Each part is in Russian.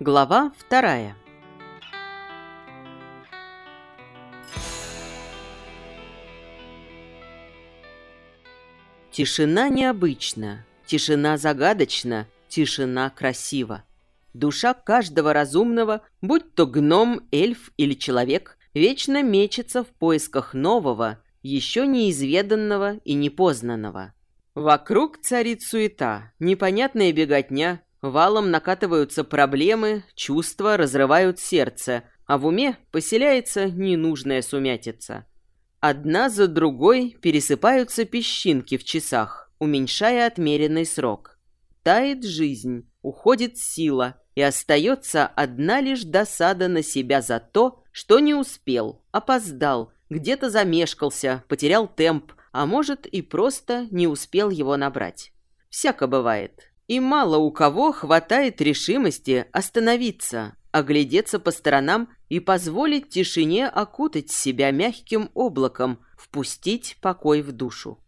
Глава вторая. Тишина необычна, тишина загадочна, тишина красива. Душа каждого разумного, будь то гном, эльф или человек, вечно мечется в поисках нового, еще неизведанного и непознанного. Вокруг царит суета, непонятная беготня, валом накатываются проблемы, чувства разрывают сердце, а в уме поселяется ненужная сумятица. Одна за другой пересыпаются песчинки в часах, уменьшая отмеренный срок. Тает жизнь, уходит сила, и остается одна лишь досада на себя за то, что не успел, опоздал, где-то замешкался, потерял темп, а может и просто не успел его набрать. Всяко бывает. И мало у кого хватает решимости остановиться, оглядеться по сторонам и позволить тишине окутать себя мягким облаком, впустить покой в душу.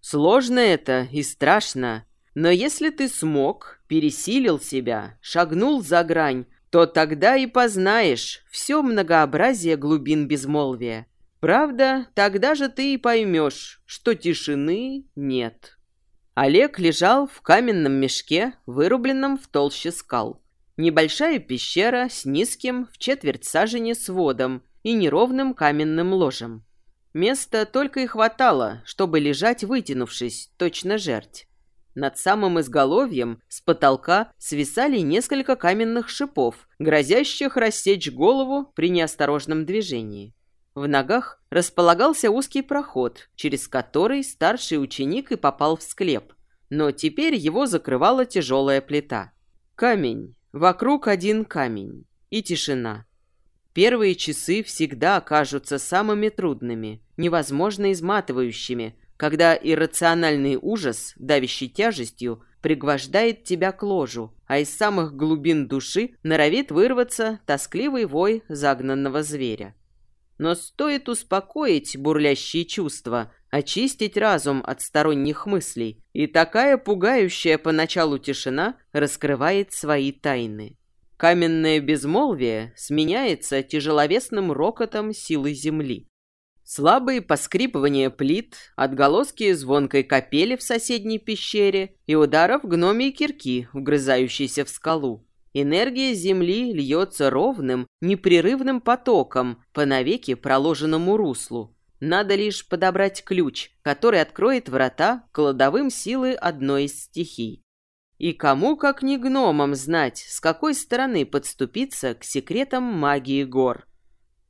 Сложно это и страшно, но если ты смог, пересилил себя, шагнул за грань, то тогда и познаешь все многообразие глубин безмолвия, Правда, тогда же ты и поймешь, что тишины нет. Олег лежал в каменном мешке, вырубленном в толще скал. Небольшая пещера с низким в четверть сажени сводом и неровным каменным ложем. Места только и хватало, чтобы лежать вытянувшись, точно жерть. Над самым изголовьем с потолка свисали несколько каменных шипов, грозящих рассечь голову при неосторожном движении. В ногах располагался узкий проход, через который старший ученик и попал в склеп. Но теперь его закрывала тяжелая плита. Камень. Вокруг один камень. И тишина. Первые часы всегда окажутся самыми трудными, невозможно изматывающими, когда иррациональный ужас, давящий тяжестью, пригвождает тебя к ложу, а из самых глубин души норовит вырваться тоскливый вой загнанного зверя. Но стоит успокоить бурлящие чувства, очистить разум от сторонних мыслей, и такая пугающая поначалу тишина раскрывает свои тайны. Каменное безмолвие сменяется тяжеловесным рокотом силы земли. Слабые поскрипывания плит, отголоски звонкой капели в соседней пещере и ударов гномии кирки, вгрызающейся в скалу. Энергия Земли льется ровным, непрерывным потоком по навеки проложенному руслу. Надо лишь подобрать ключ, который откроет врата кладовым силы одной из стихий. И кому, как не гномам, знать, с какой стороны подступиться к секретам магии гор.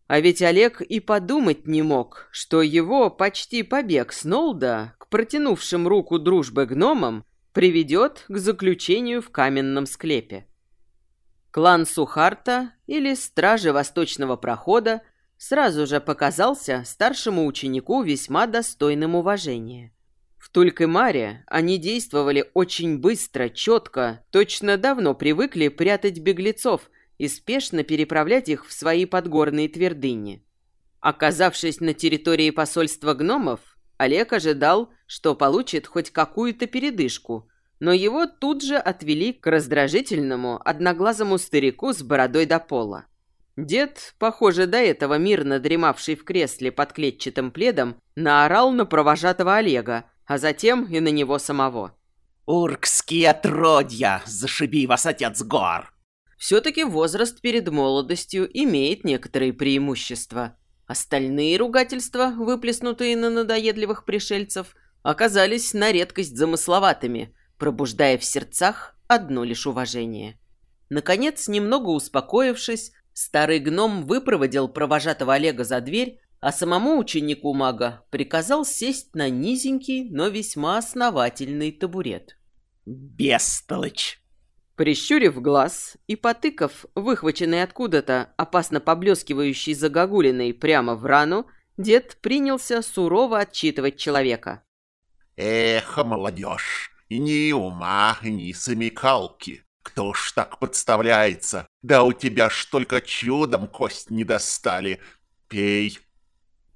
А ведь Олег и подумать не мог, что его почти побег с Нолда к протянувшим руку дружбы гномам приведет к заключению в каменном склепе. Клан Сухарта или Стражи Восточного Прохода сразу же показался старшему ученику весьма достойным уважения. В Тулькемаре они действовали очень быстро, четко, точно давно привыкли прятать беглецов и спешно переправлять их в свои подгорные твердыни. Оказавшись на территории посольства гномов, Олег ожидал, что получит хоть какую-то передышку – но его тут же отвели к раздражительному, одноглазому старику с бородой до пола. Дед, похоже, до этого мирно дремавший в кресле под клетчатым пледом, наорал на провожатого Олега, а затем и на него самого. «Уркские отродья! Зашиби вас, отец гор!» Все-таки возраст перед молодостью имеет некоторые преимущества. Остальные ругательства, выплеснутые на надоедливых пришельцев, оказались на редкость замысловатыми – пробуждая в сердцах одно лишь уважение. Наконец, немного успокоившись, старый гном выпроводил провожатого Олега за дверь, а самому ученику мага приказал сесть на низенький, но весьма основательный табурет. «Бестолочь!» Прищурив глаз и потыкав выхваченный откуда-то опасно поблескивающий загогулиной прямо в рану, дед принялся сурово отчитывать человека. «Эх, молодежь, ни ума, ни смекалки. Кто ж так подставляется? Да у тебя ж только чудом кость не достали. Пей.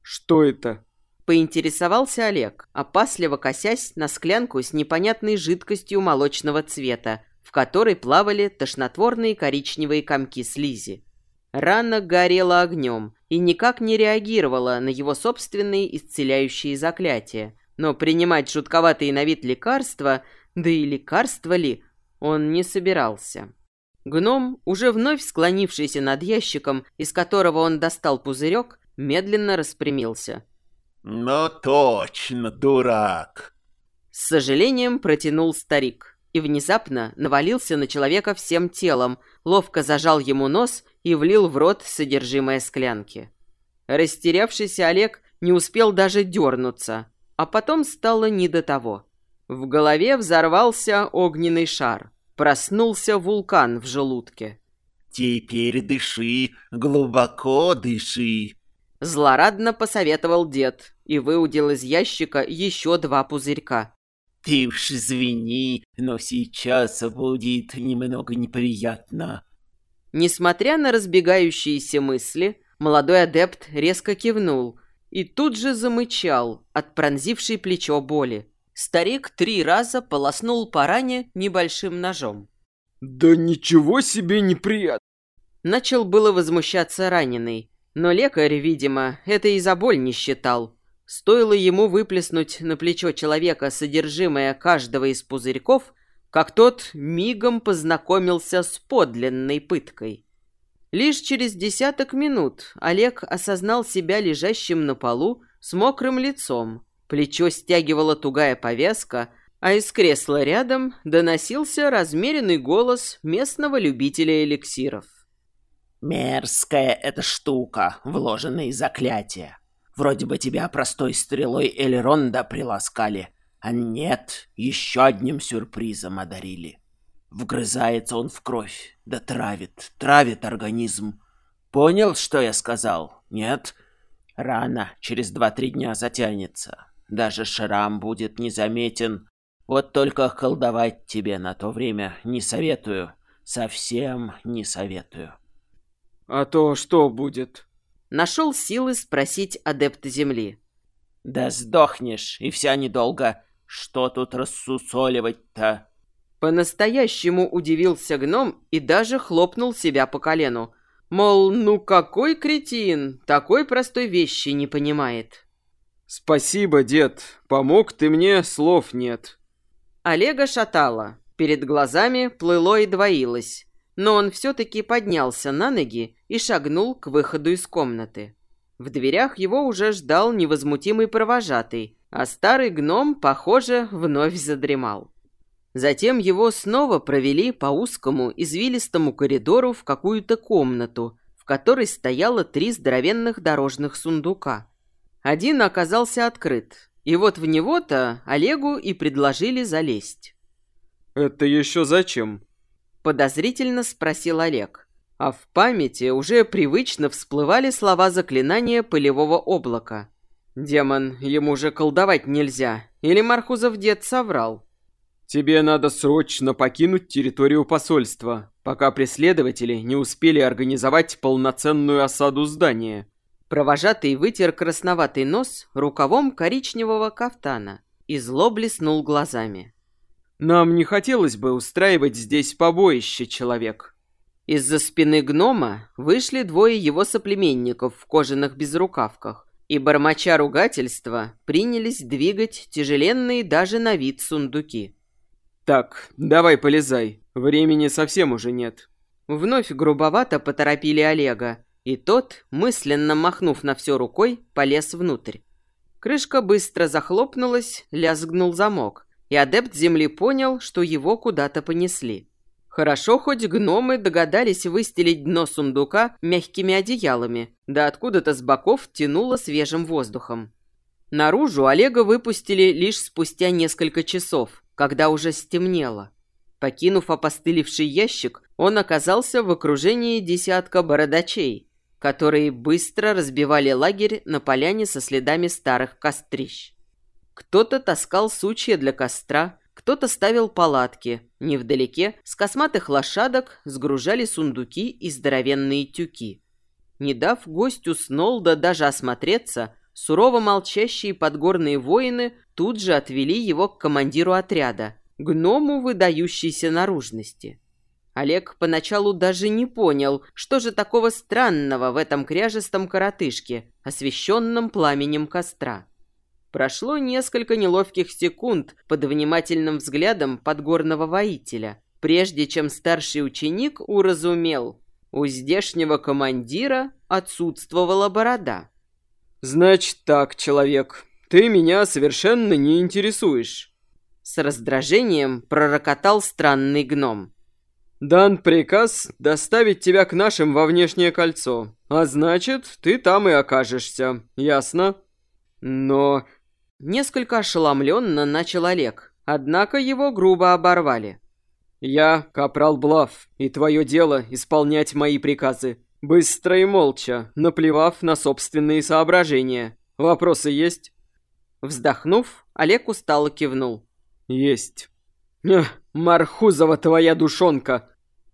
Что это? Поинтересовался Олег, опасливо косясь на склянку с непонятной жидкостью молочного цвета, в которой плавали тошнотворные коричневые комки слизи. Рана горела огнем и никак не реагировала на его собственные исцеляющие заклятия, но принимать жутковатые на вид лекарства, да и лекарства ли, он не собирался. Гном, уже вновь склонившийся над ящиком, из которого он достал пузырек, медленно распрямился. «Ну точно, дурак!» С сожалением протянул старик и внезапно навалился на человека всем телом, ловко зажал ему нос и влил в рот содержимое склянки. Растерявшийся Олег не успел даже дернуться, а потом стало не до того. В голове взорвался огненный шар. Проснулся вулкан в желудке. «Теперь дыши, глубоко дыши!» Злорадно посоветовал дед и выудил из ящика еще два пузырька. «Ты уж извини, но сейчас будет немного неприятно». Несмотря на разбегающиеся мысли, молодой адепт резко кивнул и тут же замычал от пронзившей плечо боли. Старик три раза полоснул по ране небольшим ножом. «Да ничего себе неприятно!» Начал было возмущаться раненый, но лекарь, видимо, это и за боль не считал. Стоило ему выплеснуть на плечо человека содержимое каждого из пузырьков, как тот мигом познакомился с подлинной пыткой. Лишь через десяток минут Олег осознал себя лежащим на полу с мокрым лицом, Плечо стягивала тугая повязка, а из кресла рядом доносился размеренный голос местного любителя эликсиров. «Мерзкая эта штука, вложенные заклятия. Вроде бы тебя простой стрелой Элеронда приласкали, а нет, еще одним сюрпризом одарили. Вгрызается он в кровь, да травит, травит организм. Понял, что я сказал? Нет? Рано, через два-три дня затянется. Даже шрам будет незаметен. Вот только колдовать тебе на то время не советую. Совсем не советую. А то что будет? Нашел силы спросить адепта земли. Да сдохнешь, и вся недолго. Что тут рассусоливать-то? По-настоящему удивился гном и даже хлопнул себя по колену. Мол, ну какой кретин, такой простой вещи не понимает. «Спасибо, дед. Помог ты мне, слов нет». Олега шатало. Перед глазами плыло и двоилось. Но он все-таки поднялся на ноги и шагнул к выходу из комнаты. В дверях его уже ждал невозмутимый провожатый, а старый гном, похоже, вновь задремал. Затем его снова провели по узкому извилистому коридору в какую-то комнату, в которой стояло три здоровенных дорожных сундука – один оказался открыт, и вот в него-то Олегу и предложили залезть. «Это еще зачем?» Подозрительно спросил Олег. А в памяти уже привычно всплывали слова заклинания пылевого облака. «Демон, ему же колдовать нельзя. Или Мархузов дед соврал?» «Тебе надо срочно покинуть территорию посольства, пока преследователи не успели организовать полноценную осаду здания», Провожатый вытер красноватый нос рукавом коричневого кафтана и зло блеснул глазами. «Нам не хотелось бы устраивать здесь побоище, человек». Из-за спины гнома вышли двое его соплеменников в кожаных безрукавках и, бормоча ругательства, принялись двигать тяжеленные даже на вид сундуки. «Так, давай полезай, времени совсем уже нет». Вновь грубовато поторопили Олега, и тот, мысленно махнув на все рукой, полез внутрь. Крышка быстро захлопнулась, лязгнул замок, и адепт земли понял, что его куда-то понесли. Хорошо, хоть гномы догадались выстелить дно сундука мягкими одеялами, да откуда-то с боков тянуло свежим воздухом. Наружу Олега выпустили лишь спустя несколько часов, когда уже стемнело. Покинув опостылевший ящик, он оказался в окружении десятка бородачей, которые быстро разбивали лагерь на поляне со следами старых кострищ. Кто-то таскал сучья для костра, кто-то ставил палатки. Невдалеке с косматых лошадок сгружали сундуки и здоровенные тюки. Не дав гостю снол да даже осмотреться, сурово молчащие подгорные воины тут же отвели его к командиру отряда, гному выдающейся наружности. Олег поначалу даже не понял, что же такого странного в этом кряжестом коротышке, освещенном пламенем костра. Прошло несколько неловких секунд под внимательным взглядом подгорного воителя, прежде чем старший ученик уразумел, у здешнего командира отсутствовала борода. «Значит так, человек, ты меня совершенно не интересуешь», — с раздражением пророкотал странный гном. «Дан приказ доставить тебя к нашим во внешнее кольцо, а значит, ты там и окажешься, ясно? Но Несколько ошеломленно начал Олег, однако его грубо оборвали. «Я капрал Блав, и твое дело исполнять мои приказы. Быстро и молча, наплевав на собственные соображения. Вопросы есть?» Вздохнув, Олег устало кивнул. «Есть». «Эх, Мархузова твоя душонка!»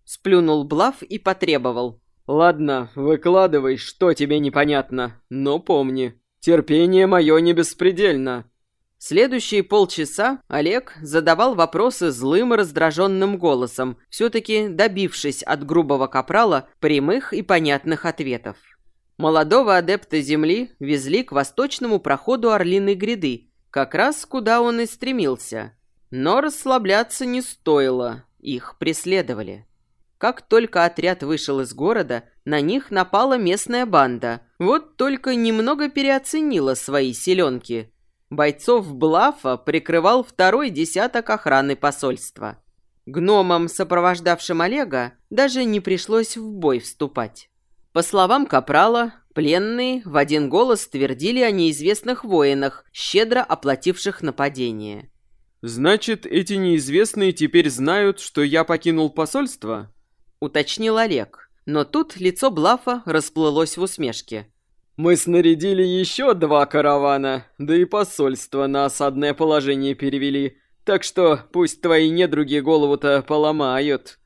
Сплюнул Блав и потребовал. «Ладно, выкладывай, что тебе непонятно, но помни, Терпение мое не беспредельно. Следующие полчаса Олег задавал вопросы злым и раздраженным голосом, все-таки добившись от грубого капрала прямых и понятных ответов. Молодого адепта Земли везли к восточному проходу Орлиной гряды, как раз куда он и стремился. Но расслабляться не стоило, их преследовали. Как только отряд вышел из города, на них напала местная банда. Вот только немного переоценила свои селенки. Бойцов Блафа прикрывал второй десяток охраны посольства. Гномам, сопровождавшим Олега, даже не пришлось в бой вступать. По словам Капрала, пленные в один голос твердили о неизвестных воинах, щедро оплативших нападение. «Значит, эти неизвестные теперь знают, что я покинул посольство?» — уточнил Олег. Но тут лицо Блафа расплылось в усмешке. «Мы снарядили еще два каравана, да и посольство на осадное положение перевели, так что пусть твои недруги голову-то поломают».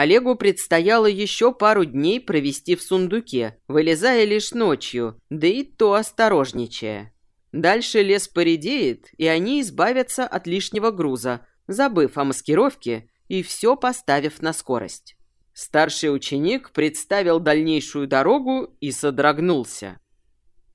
Олегу предстояло еще пару дней провести в сундуке, вылезая лишь ночью, да и то осторожничая. Дальше лес поредеет, и они избавятся от лишнего груза, забыв о маскировке и все поставив на скорость. Старший ученик представил дальнейшую дорогу и содрогнулся.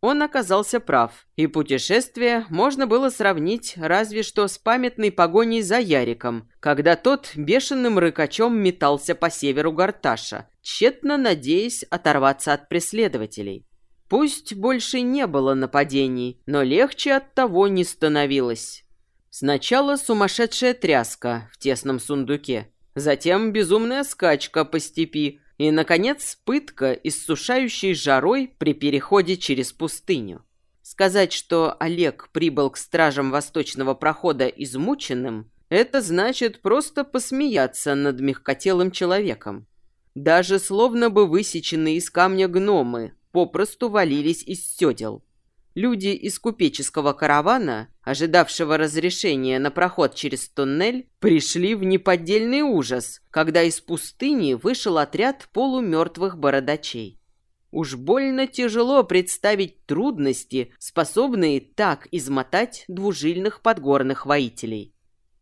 Он оказался прав, и путешествие можно было сравнить разве что с памятной погоней за Яриком, когда тот бешеным рыкачом метался по северу Гарташа, тщетно надеясь оторваться от преследователей. Пусть больше не было нападений, но легче от того не становилось. Сначала сумасшедшая тряска в тесном сундуке, затем безумная скачка по степи и, наконец, пытка, иссушающей жарой при переходе через пустыню. Сказать, что Олег прибыл к стражам восточного прохода измученным, это значит просто посмеяться над мягкотелым человеком. Даже словно бы высеченные из камня гномы попросту валились из седел. Люди из купеческого каравана, ожидавшего разрешения на проход через туннель, пришли в неподдельный ужас, когда из пустыни вышел отряд полумертвых бородачей. Уж больно тяжело представить трудности, способные так измотать двужильных подгорных воителей.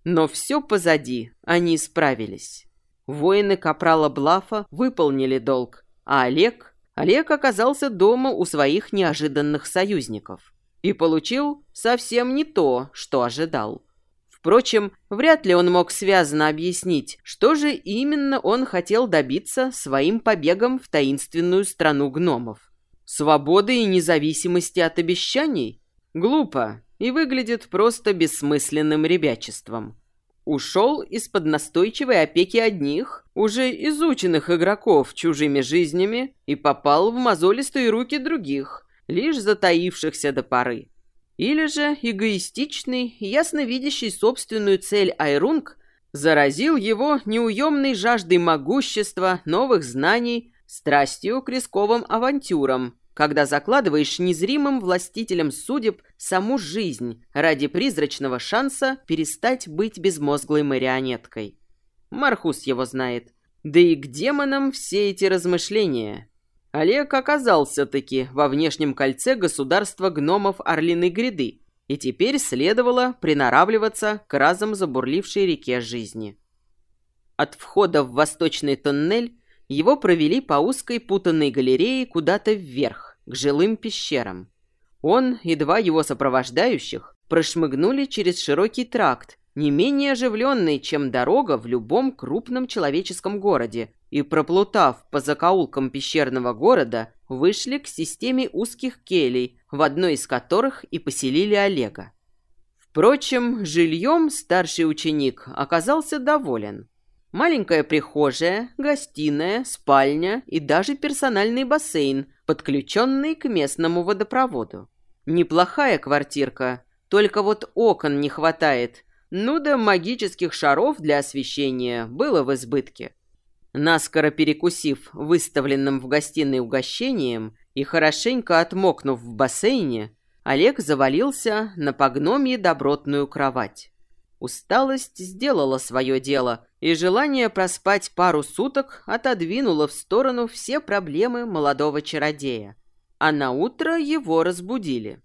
Но все позади, они справились. Воины Капрала Блафа выполнили долг, а Олег Олег оказался дома у своих неожиданных союзников и получил совсем не то, что ожидал. Впрочем, вряд ли он мог связно объяснить, что же именно он хотел добиться своим побегом в таинственную страну гномов. Свободы и независимости от обещаний? Глупо и выглядит просто бессмысленным ребячеством. Ушел из-под настойчивой опеки одних, уже изученных игроков чужими жизнями, и попал в мозолистые руки других, лишь затаившихся до поры. Или же эгоистичный, ясно видящий собственную цель Айрунг заразил его неуемной жаждой могущества, новых знаний, страстью к рисковым авантюрам, когда закладываешь незримым властителем судеб саму жизнь ради призрачного шанса перестать быть безмозглой марионеткой. Мархус его знает. Да и к демонам все эти размышления. Олег оказался-таки во внешнем кольце государства гномов Орлиной гряды, и теперь следовало приноравливаться к разом забурлившей реке жизни. От входа в восточный тоннель его провели по узкой путанной галерее куда-то вверх, к жилым пещерам. Он и два его сопровождающих прошмыгнули через широкий тракт, не менее оживленный, чем дорога в любом крупном человеческом городе, и, проплутав по закоулкам пещерного города, вышли к системе узких келей, в одной из которых и поселили Олега. Впрочем, жильем старший ученик оказался доволен. Маленькая прихожая, гостиная, спальня и даже персональный бассейн, подключенный к местному водопроводу. Неплохая квартирка, только вот окон не хватает. Ну да магических шаров для освещения было в избытке. Наскоро перекусив выставленным в гостиной угощением и хорошенько отмокнув в бассейне, Олег завалился на погномье добротную кровать. Усталость сделала свое дело, и желание проспать пару суток отодвинуло в сторону все проблемы молодого чародея. А на утро его разбудили.